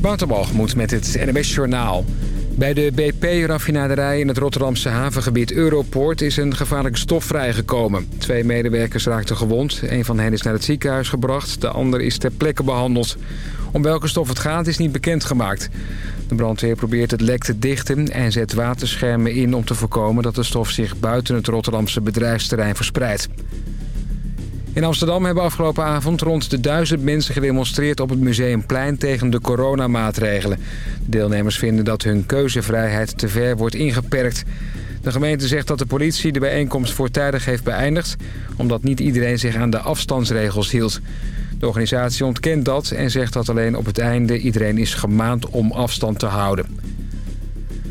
Waterbalgemoed met het NWS Journaal. Bij de BP-raffinaderij in het Rotterdamse havengebied Europoort is een gevaarlijke stof vrijgekomen. Twee medewerkers raakten gewond. Een van hen is naar het ziekenhuis gebracht, de ander is ter plekke behandeld. Om welke stof het gaat is niet bekendgemaakt. De brandweer probeert het lek te dichten en zet waterschermen in om te voorkomen dat de stof zich buiten het Rotterdamse bedrijfsterrein verspreidt. In Amsterdam hebben afgelopen avond rond de duizend mensen gedemonstreerd op het Museumplein tegen de coronamaatregelen. De deelnemers vinden dat hun keuzevrijheid te ver wordt ingeperkt. De gemeente zegt dat de politie de bijeenkomst voortijdig heeft beëindigd... omdat niet iedereen zich aan de afstandsregels hield. De organisatie ontkent dat en zegt dat alleen op het einde iedereen is gemaand om afstand te houden.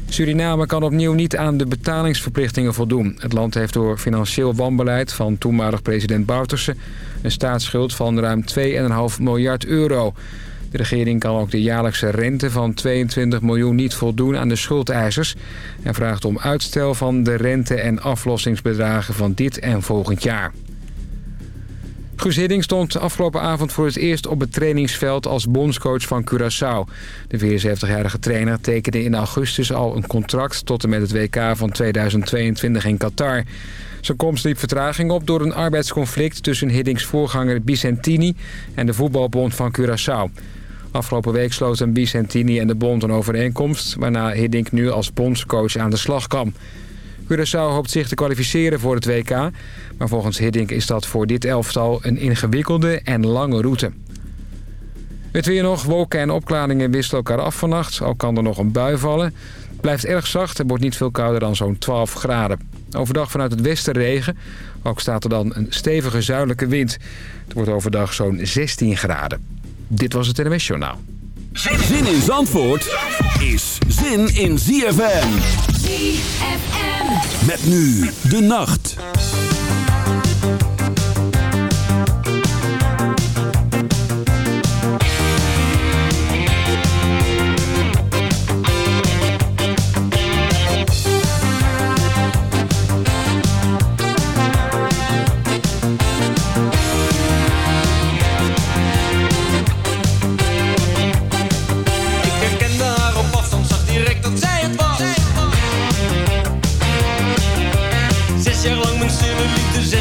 Suriname kan opnieuw niet aan de betalingsverplichtingen voldoen. Het land heeft door financieel wanbeleid van toenmalig president Bouterse... een staatsschuld van ruim 2,5 miljard euro. De regering kan ook de jaarlijkse rente van 22 miljoen niet voldoen aan de schuldeisers... en vraagt om uitstel van de rente- en aflossingsbedragen van dit en volgend jaar. Guus Hiddink stond afgelopen avond voor het eerst op het trainingsveld als bondscoach van Curaçao. De 74-jarige trainer tekende in augustus al een contract tot en met het WK van 2022 in Qatar. Zijn komst liep vertraging op door een arbeidsconflict tussen Hiddinks voorganger Bicentini en de voetbalbond van Curaçao. Afgelopen week sloten Bicentini en de bond een overeenkomst... waarna Hiddink nu als bondscoach aan de slag kan. Curaçao hoopt zich te kwalificeren voor het WK. Maar volgens Hiddink is dat voor dit elftal een ingewikkelde en lange route. Het weer nog. Wolken en opklaringen wisselen elkaar af vannacht. Al kan er nog een bui vallen. Het blijft erg zacht. Het wordt niet veel kouder dan zo'n 12 graden. Overdag vanuit het westen regen. Ook staat er dan een stevige zuidelijke wind. Het wordt overdag zo'n 16 graden. Dit was het NWS Journaal. Zin in Zandvoort is zin in ZFM. Met nu de nacht.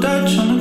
touch on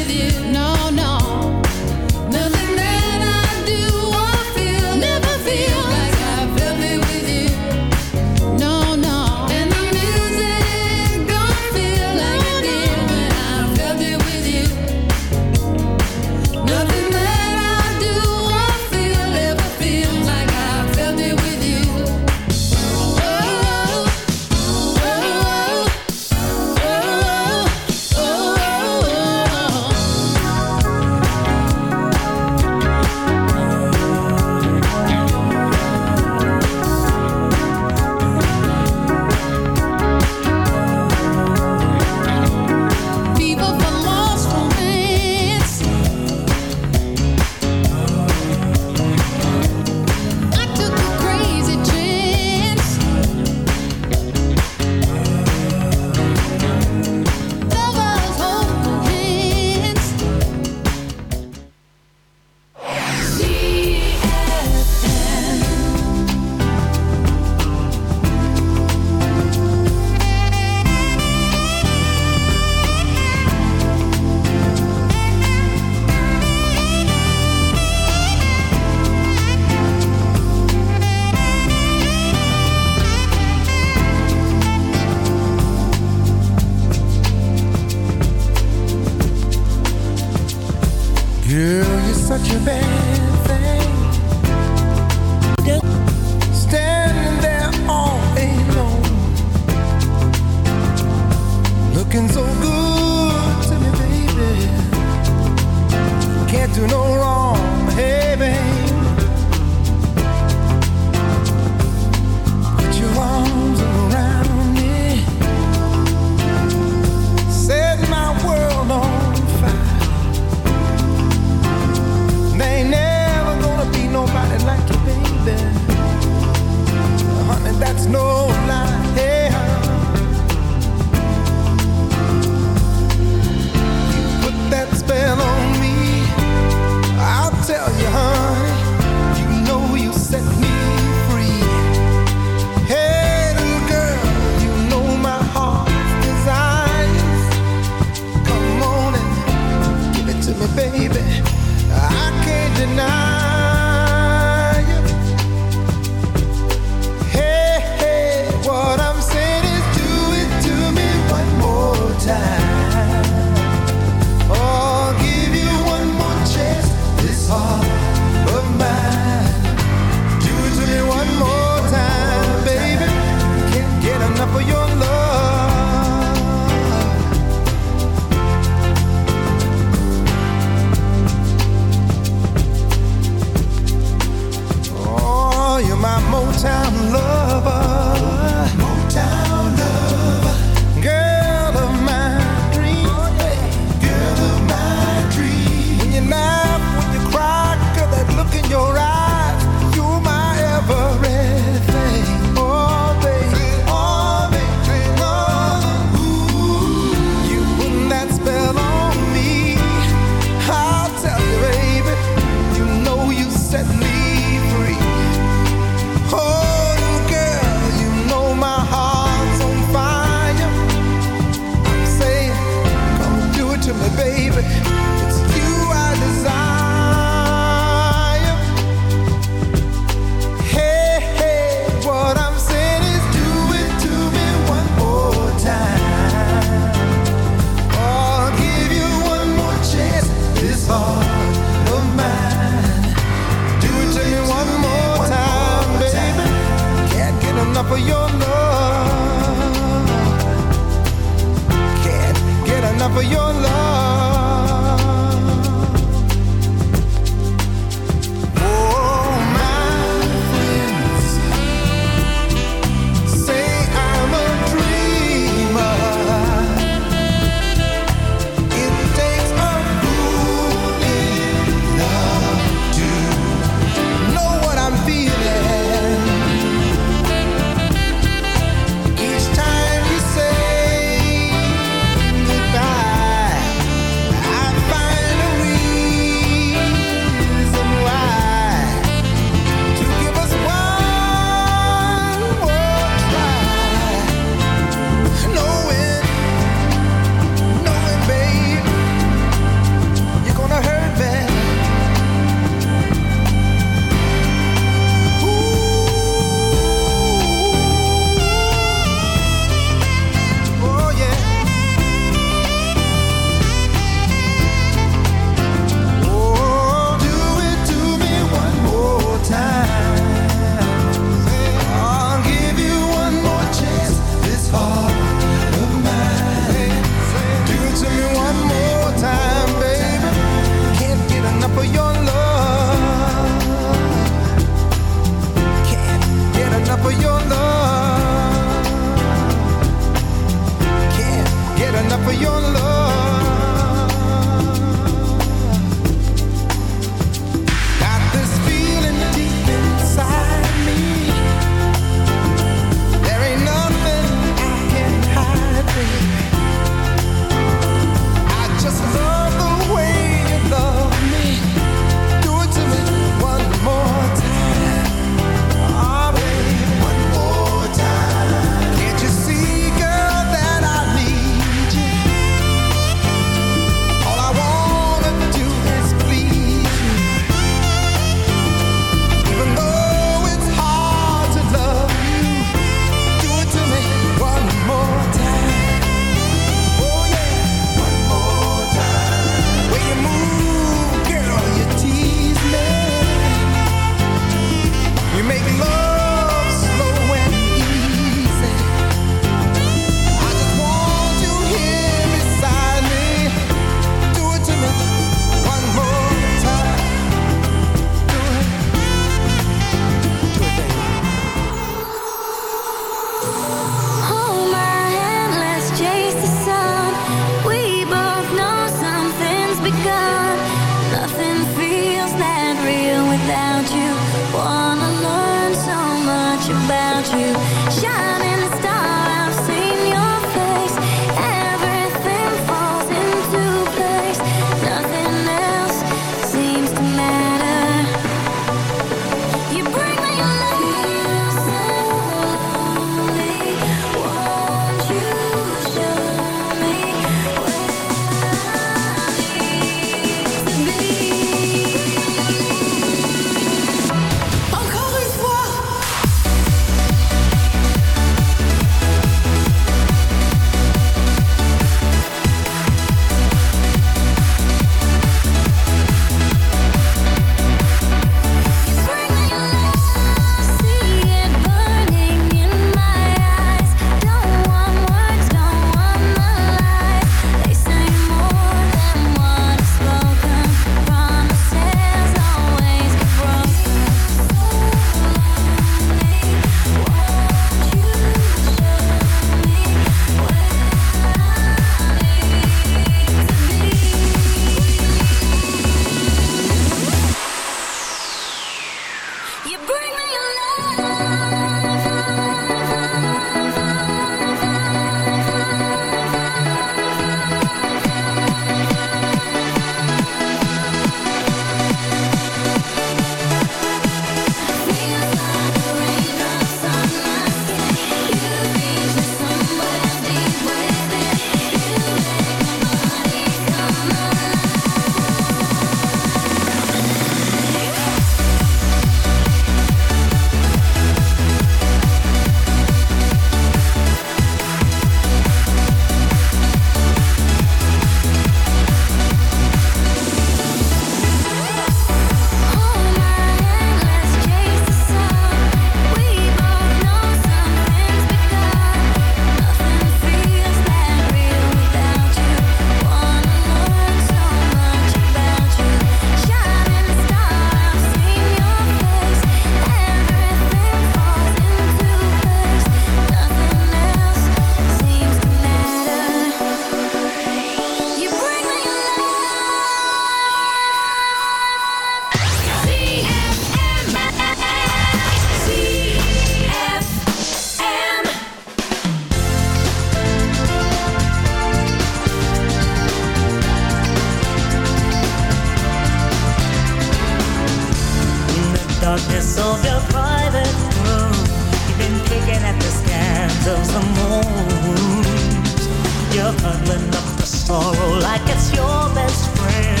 You're huddling up the sorrow like it's your best friend,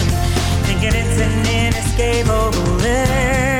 thinking it's an inescapable end.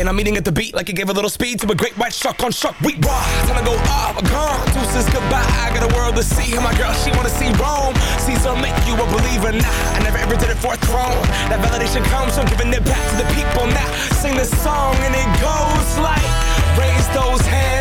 And I'm eating at the beat like it gave a little speed to a great white shark on shark. We raw. Time to go off. Gone. Deuces goodbye. I got a world to see. And my girl, she wanna see Rome. Caesar make you a believer. Nah, I never ever did it for a throne. That validation comes from giving it back to the people. Now sing this song and it goes like. Raise those hands,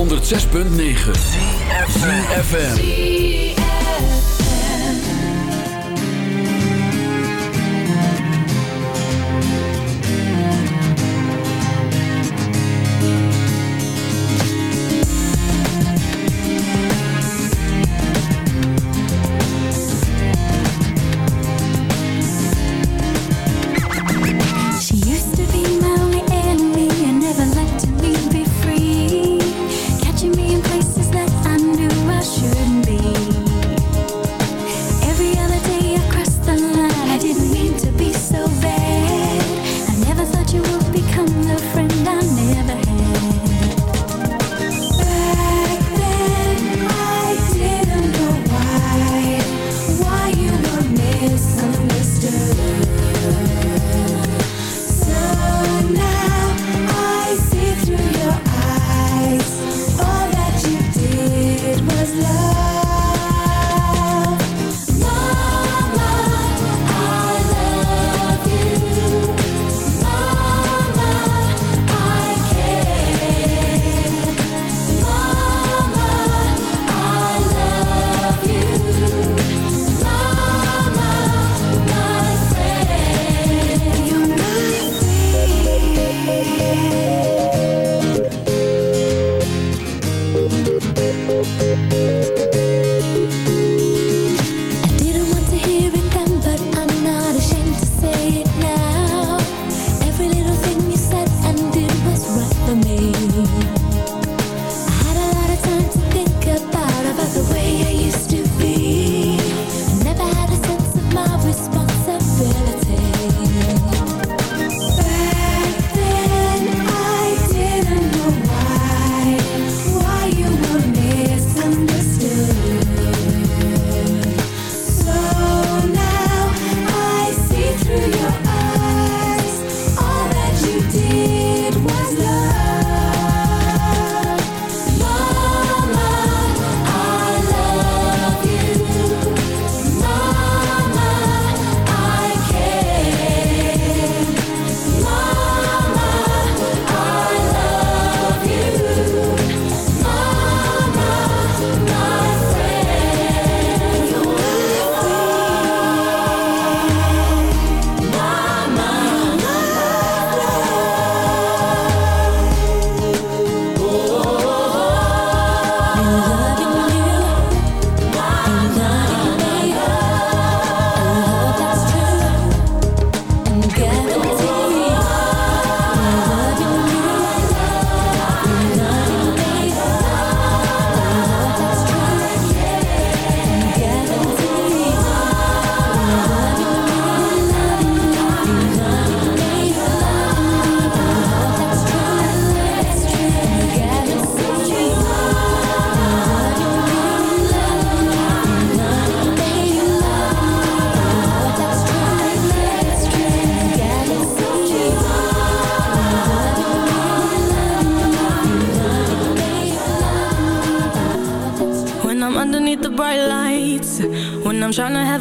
op 106.9 FM.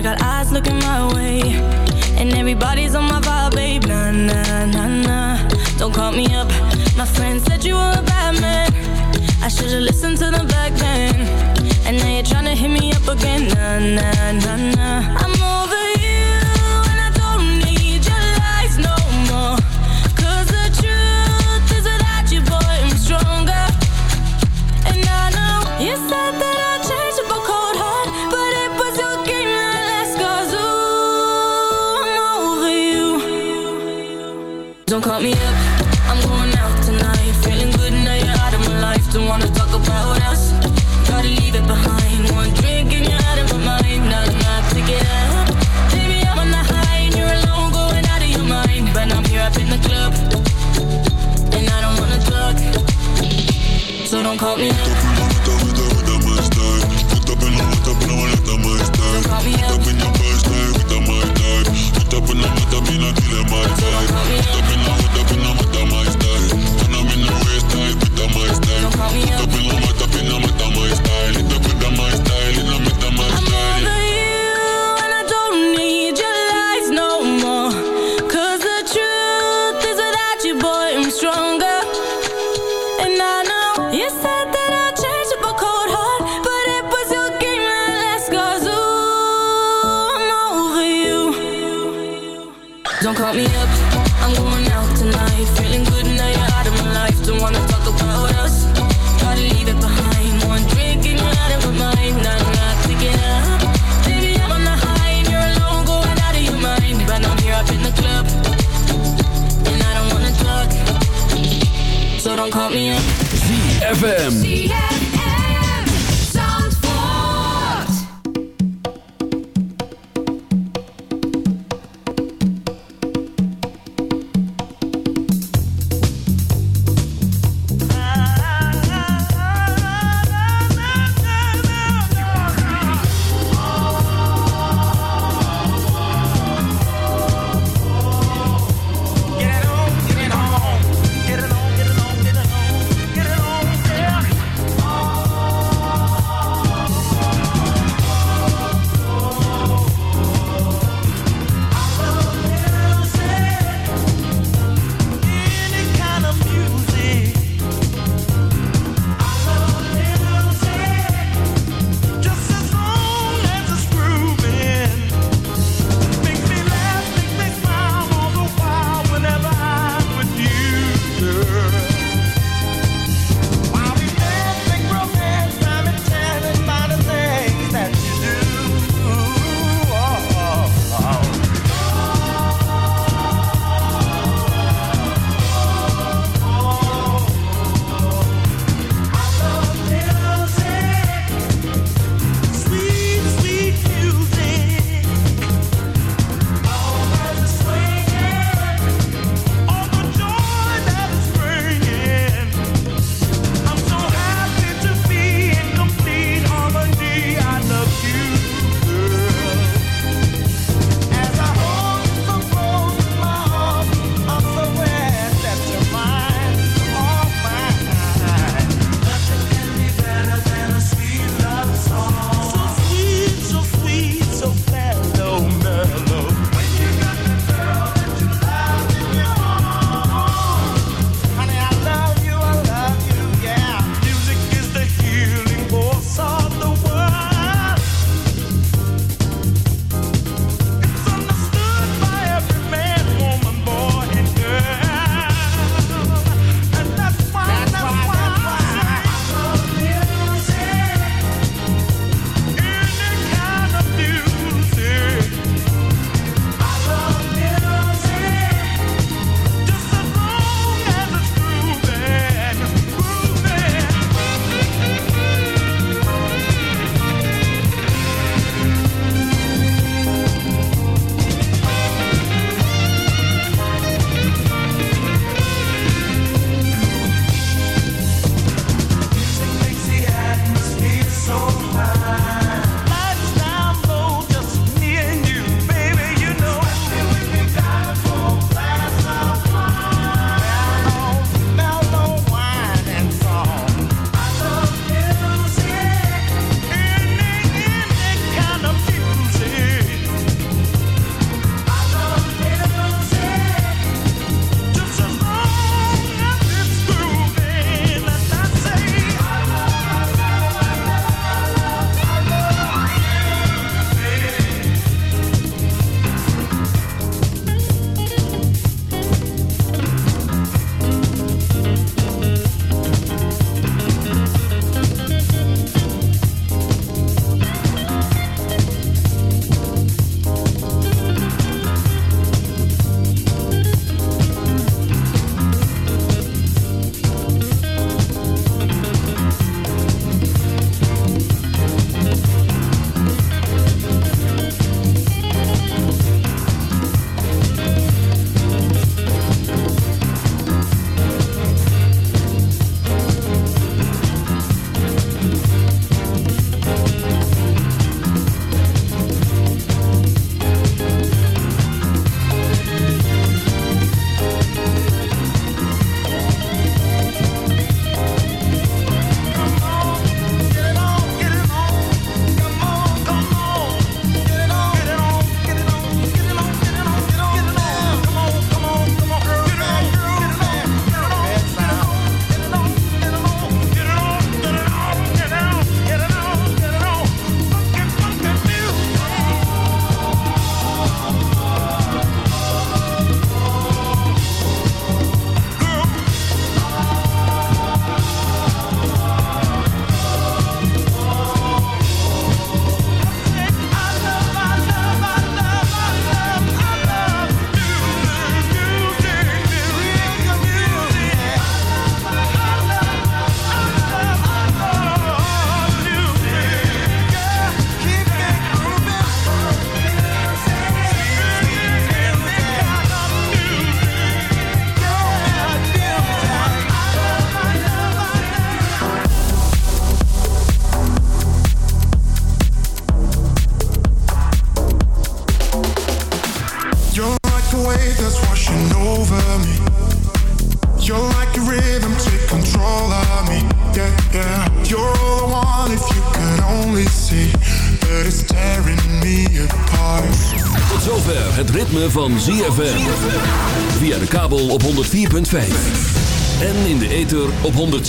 I got eyes looking my way. And everybody's on my vibe, babe. Nah, nah, nah, nah. Don't call me up. My friend said you were a bad man. I should've listened to the